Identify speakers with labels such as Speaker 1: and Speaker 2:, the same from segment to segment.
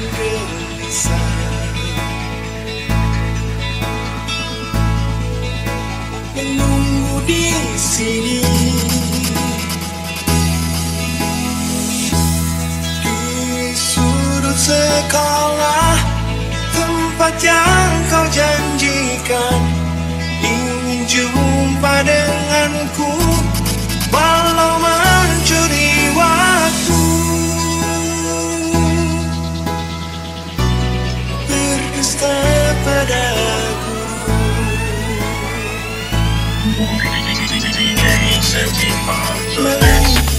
Speaker 1: really sad. Menunggu di sini. Di sudut sekolah tempat yang kau janjikan ingin jumpa denganku. padaku DJ Septima Planet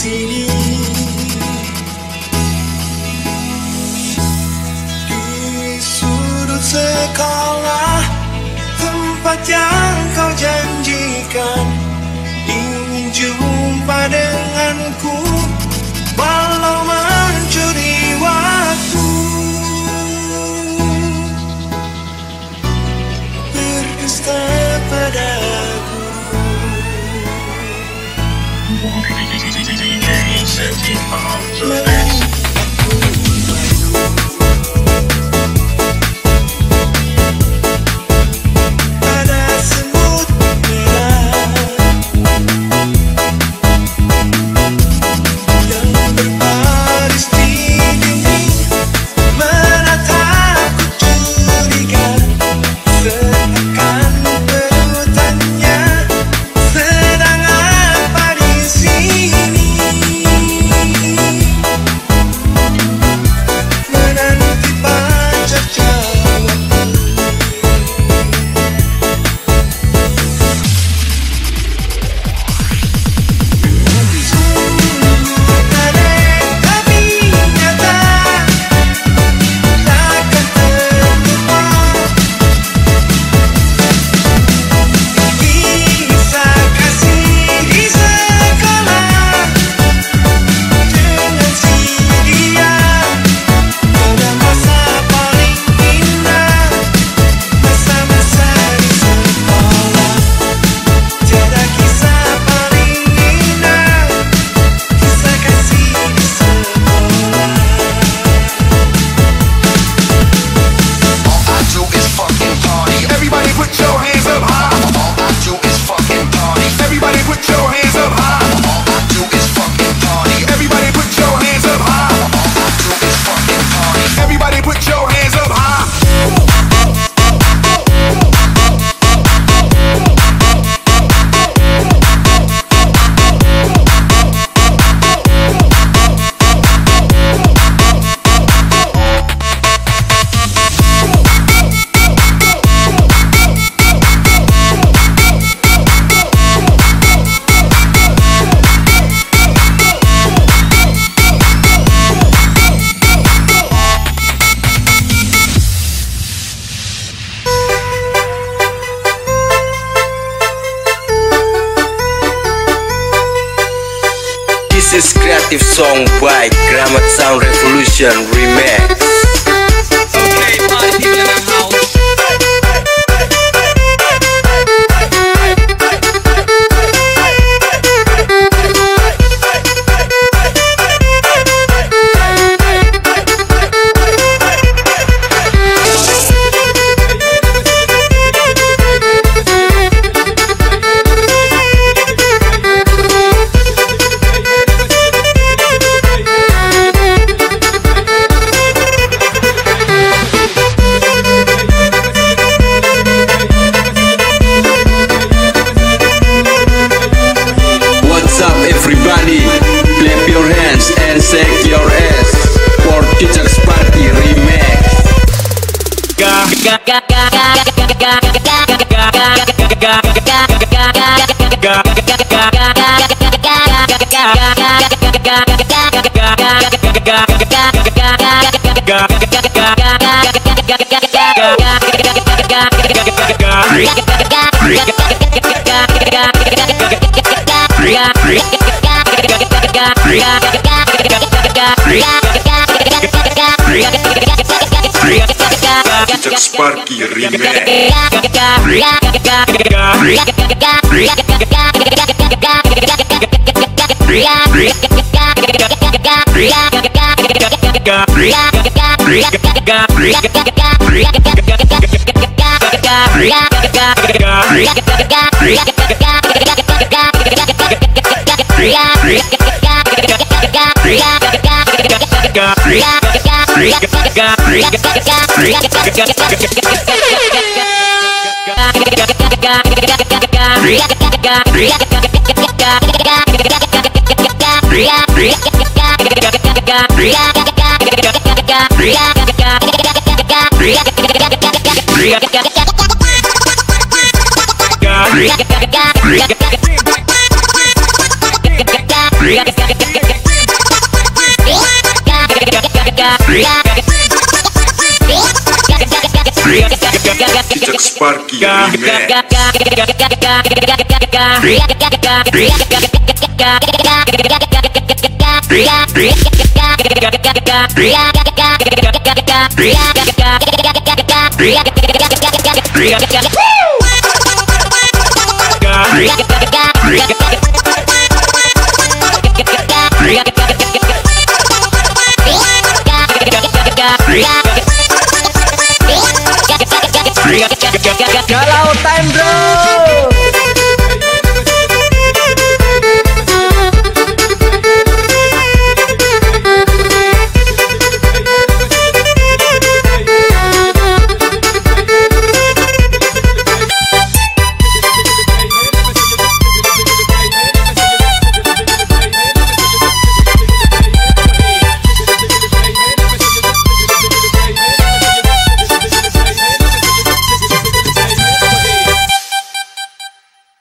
Speaker 1: sini. Di sudut sekolah Tempat yang kau janjikan Ingin jumpa denganku. Ain't setting up to
Speaker 2: song by Grammar Sound Revolution Remix.
Speaker 3: Yeah. Teacher's Sparky Remix.
Speaker 4: Yeah. Teacher's Party Remix.